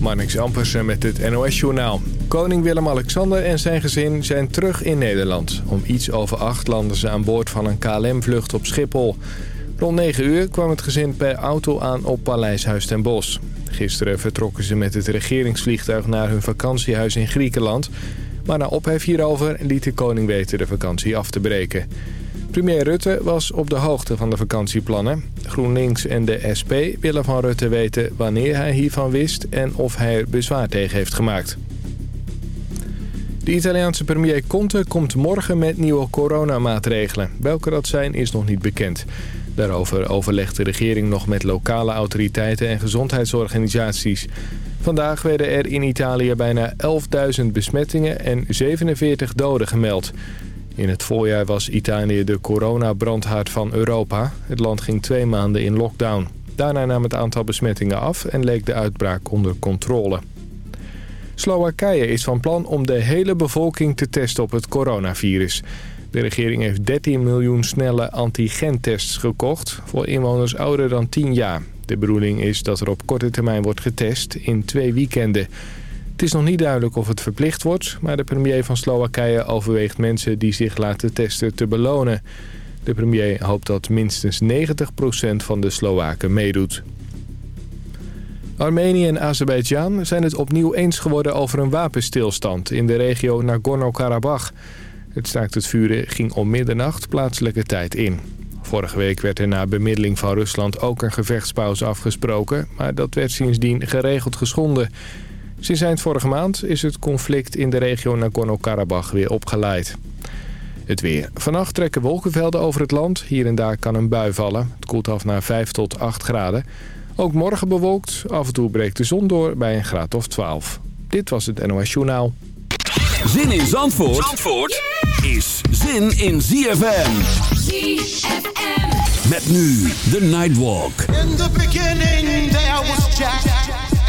Marnix Ampersen met het NOS-journaal. Koning Willem-Alexander en zijn gezin zijn terug in Nederland. Om iets over acht landen ze aan boord van een KLM-vlucht op Schiphol. Rond 9 uur kwam het gezin per auto aan op Paleishuis ten Bosch. Gisteren vertrokken ze met het regeringsvliegtuig naar hun vakantiehuis in Griekenland. Maar na ophef hierover liet de koning weten de vakantie af te breken. Premier Rutte was op de hoogte van de vakantieplannen. GroenLinks en de SP willen van Rutte weten wanneer hij hiervan wist... en of hij er bezwaar tegen heeft gemaakt. De Italiaanse premier Conte komt morgen met nieuwe coronamaatregelen. Welke dat zijn is nog niet bekend. Daarover overlegt de regering nog met lokale autoriteiten en gezondheidsorganisaties. Vandaag werden er in Italië bijna 11.000 besmettingen en 47 doden gemeld. In het voorjaar was Italië de coronabrandhaard van Europa. Het land ging twee maanden in lockdown. Daarna nam het aantal besmettingen af en leek de uitbraak onder controle. Slowakije is van plan om de hele bevolking te testen op het coronavirus. De regering heeft 13 miljoen snelle antigentests gekocht voor inwoners ouder dan 10 jaar. De bedoeling is dat er op korte termijn wordt getest in twee weekenden. Het is nog niet duidelijk of het verplicht wordt... maar de premier van Slowakije overweegt mensen die zich laten testen te belonen. De premier hoopt dat minstens 90% van de Slowaken meedoet. Armenië en Azerbeidzjan zijn het opnieuw eens geworden over een wapenstilstand... in de regio Nagorno-Karabakh. Het staakt het vuren ging om middernacht plaatselijke tijd in. Vorige week werd er na bemiddeling van Rusland ook een gevechtspauze afgesproken... maar dat werd sindsdien geregeld geschonden... Sinds eind vorige maand is het conflict in de regio Nagorno-Karabakh weer opgeleid. Het weer. Vannacht trekken wolkenvelden over het land. Hier en daar kan een bui vallen. Het koelt af naar 5 tot 8 graden. Ook morgen bewolkt. Af en toe breekt de zon door bij een graad of 12. Dit was het NOS Journaal. Zin in Zandvoort, Zandvoort is zin in ZFM. ZFM. Met nu de Nightwalk. In the beginning there was Jack.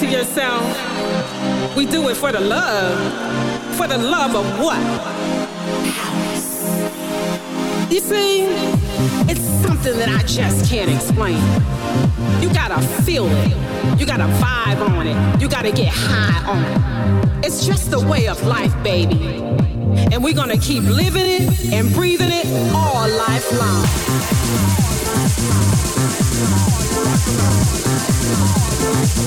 to yourself, we do it for the love. For the love of what? You see, it's something that I just can't explain. You gotta feel it. You gotta vibe on it. You gotta get high on it. It's just the way of life, baby. And we're gonna keep living it and breathing it all life long. Baby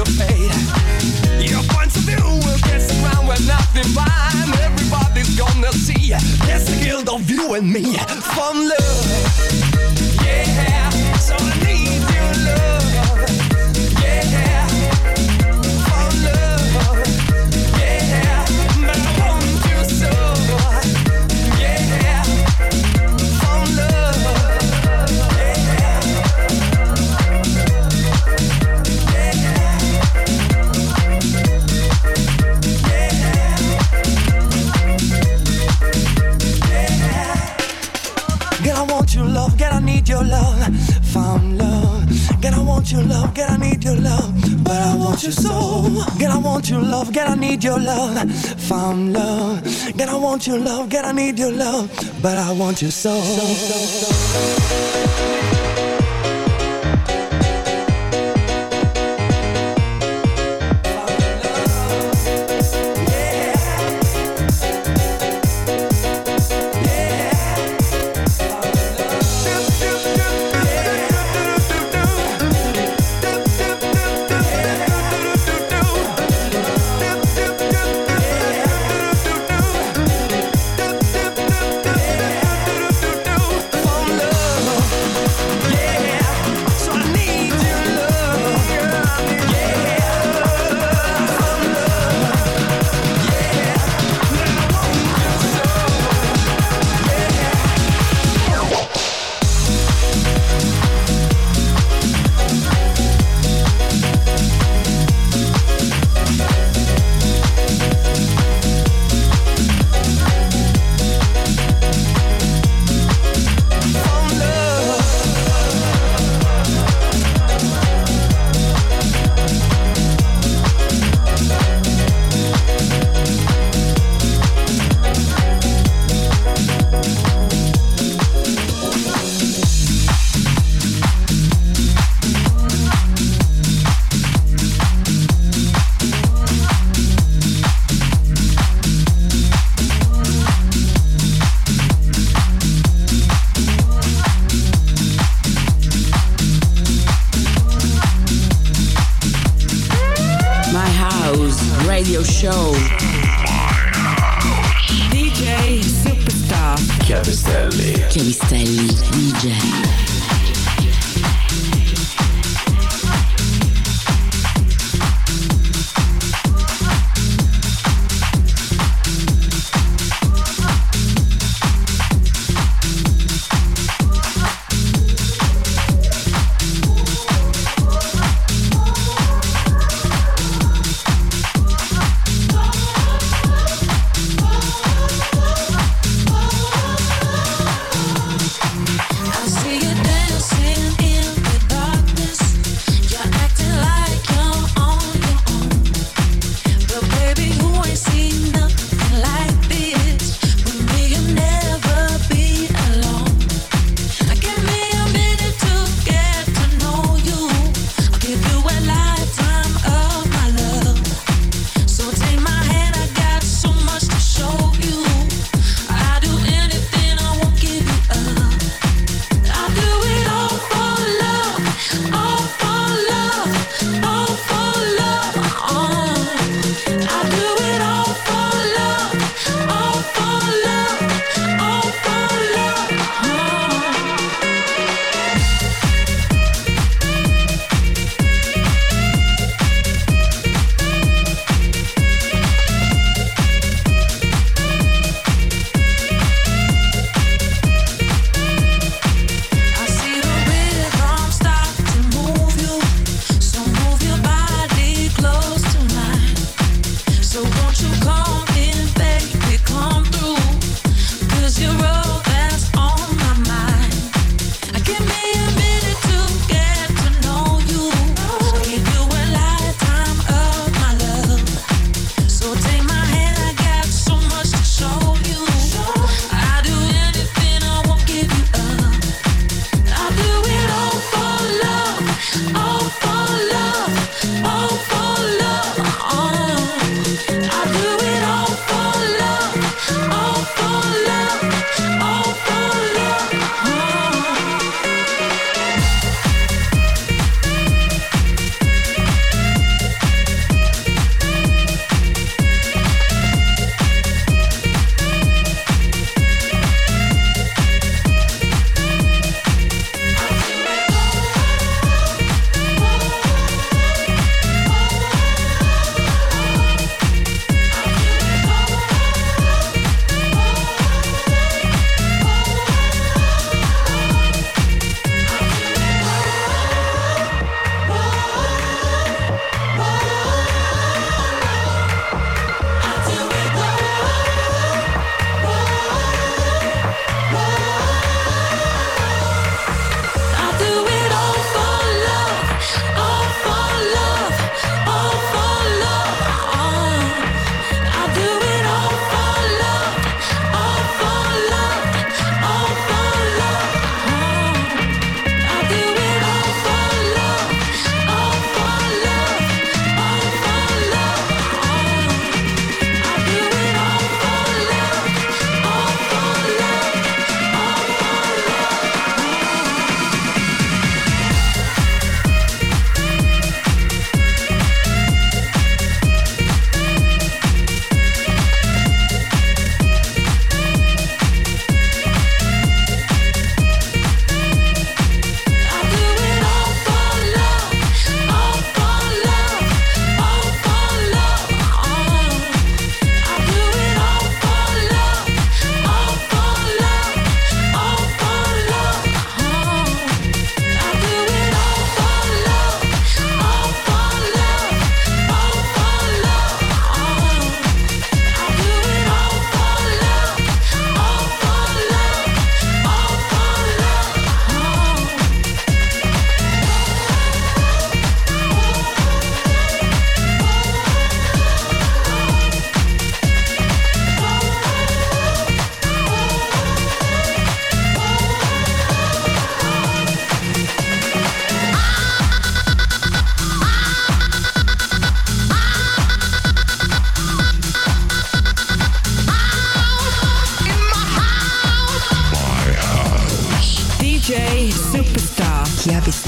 Your of view will get around nothing. Everybody's gonna see of you and me from love. Yeah, so your love. Found love. Girl, I want your love, girl, I need your love. But I want your soul. Girl, I want your love, girl, I need your love. Found love. Girl, I want your love, girl, I need your love. But I want your soul. So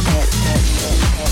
hit. hit.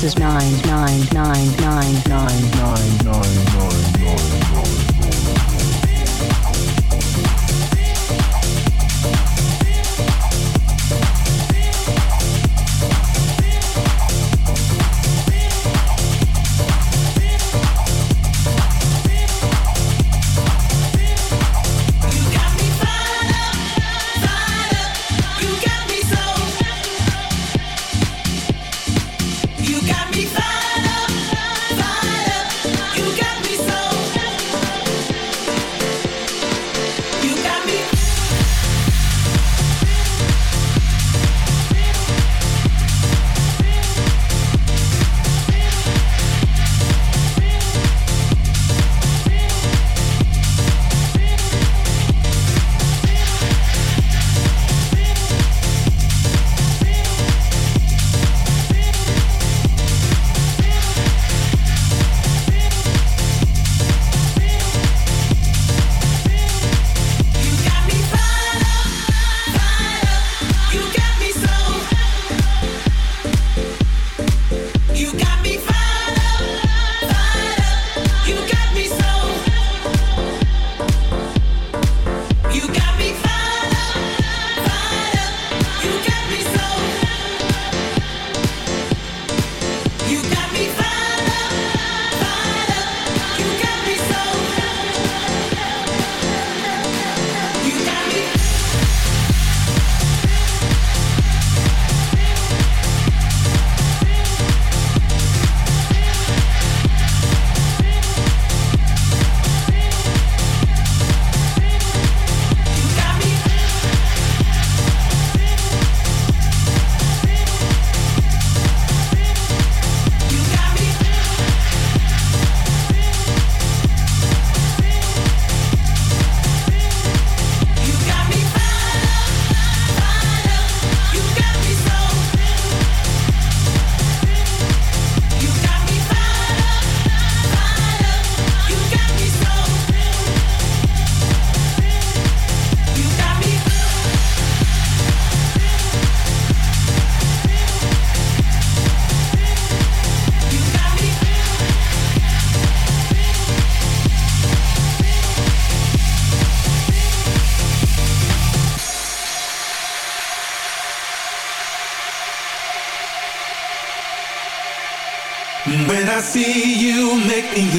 This is mine.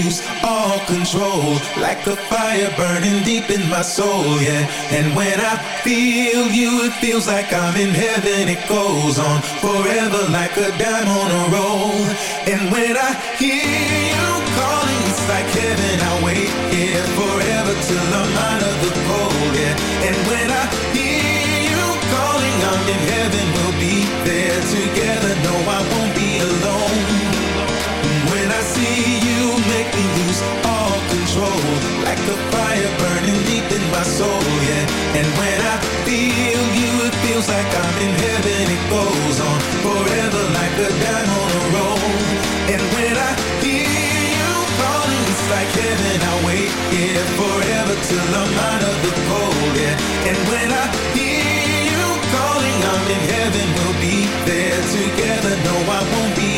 Lose all control Like a fire burning deep in my soul, yeah. And when I feel you, it feels like I'm in heaven. It goes on forever like a dime on a roll. And when I hear you calling, it's like heaven I wait here forever till I'm out of the cold, yeah. And when I hear you calling, I'm in heaven. We'll be there together, no I won't be alone soul, yeah. And when I feel you, it feels like I'm in heaven. It goes on forever like a dime on a roll. And when I hear you calling, it's like heaven. I wait, yeah Forever till I'm out of the cold, yeah. And when I hear you calling, I'm in heaven. We'll be there together, no I won't be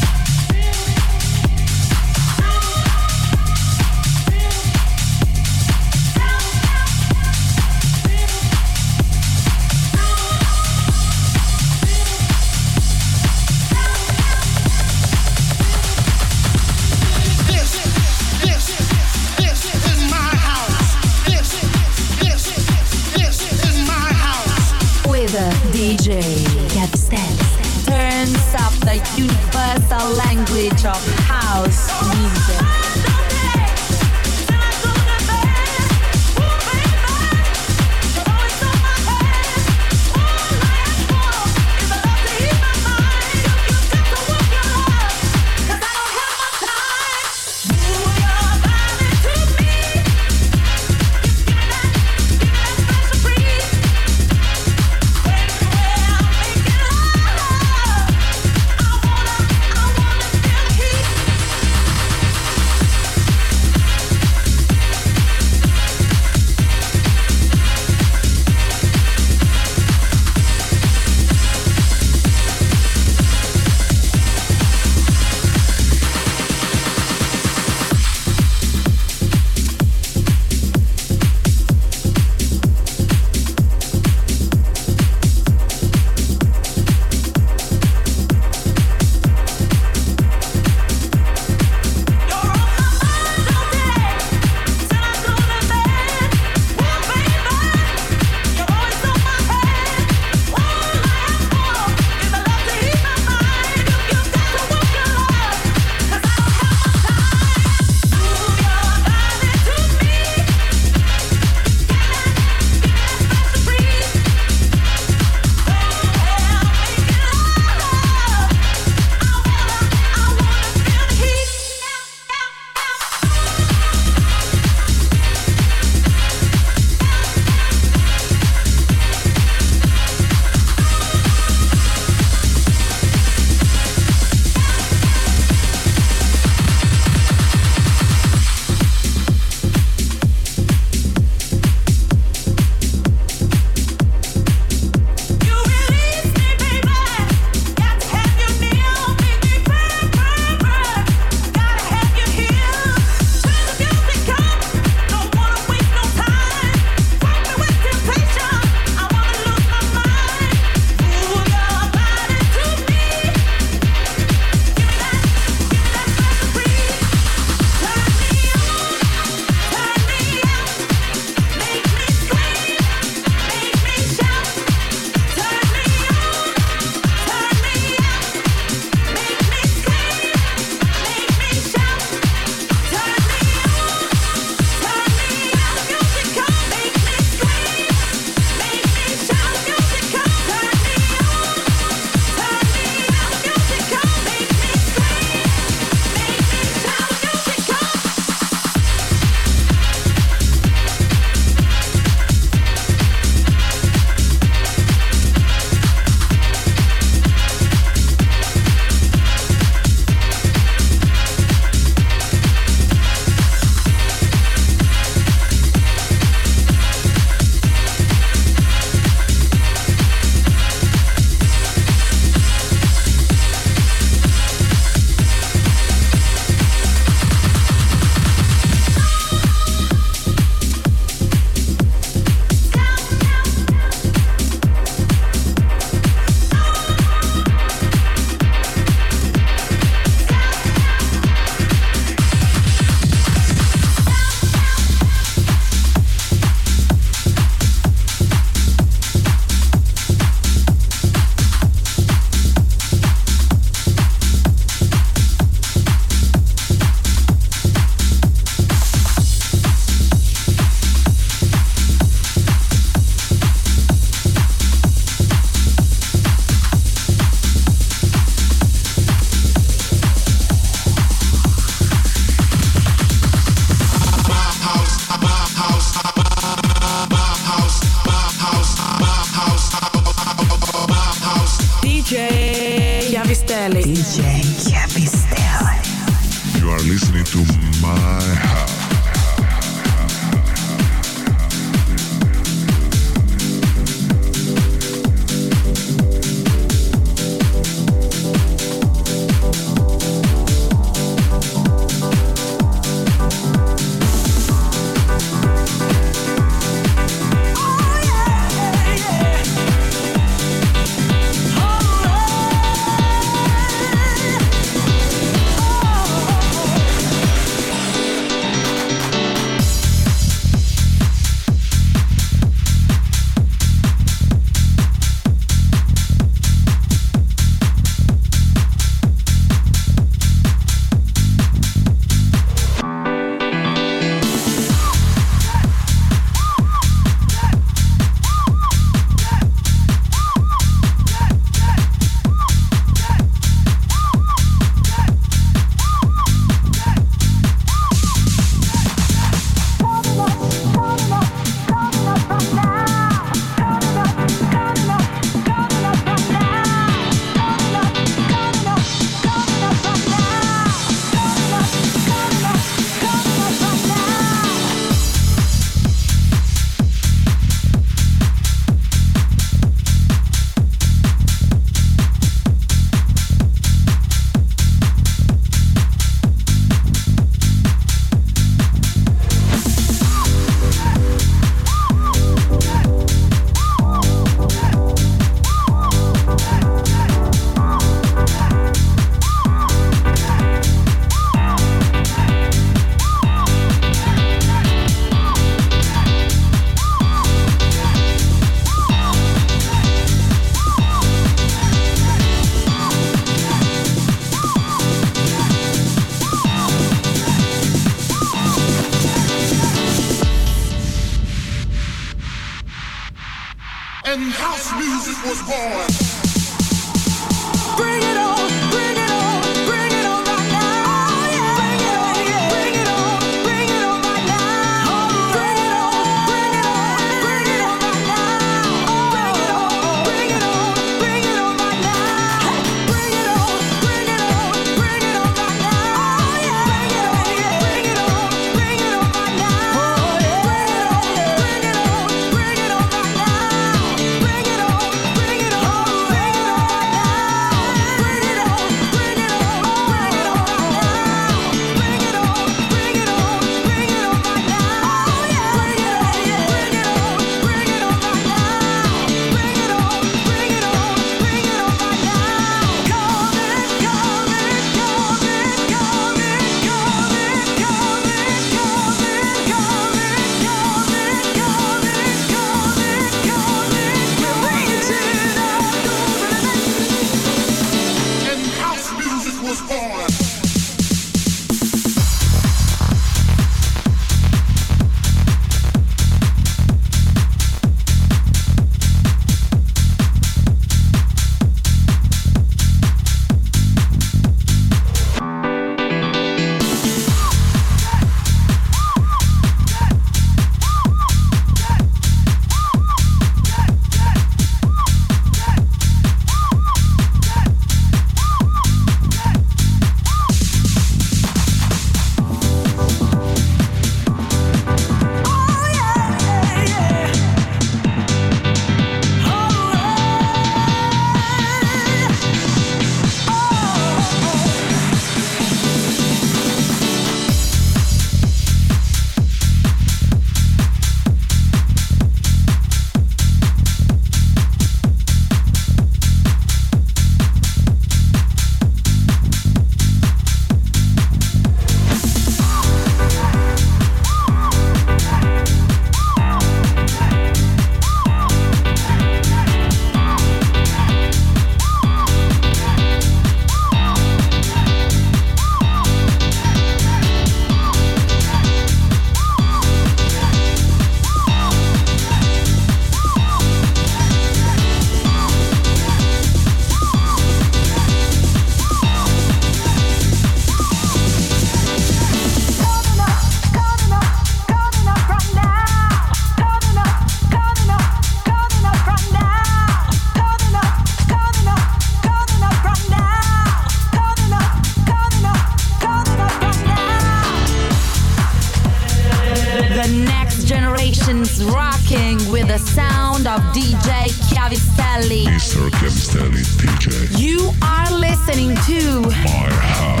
Capistelli. Mr. Capistelli DJ. You are listening to My House.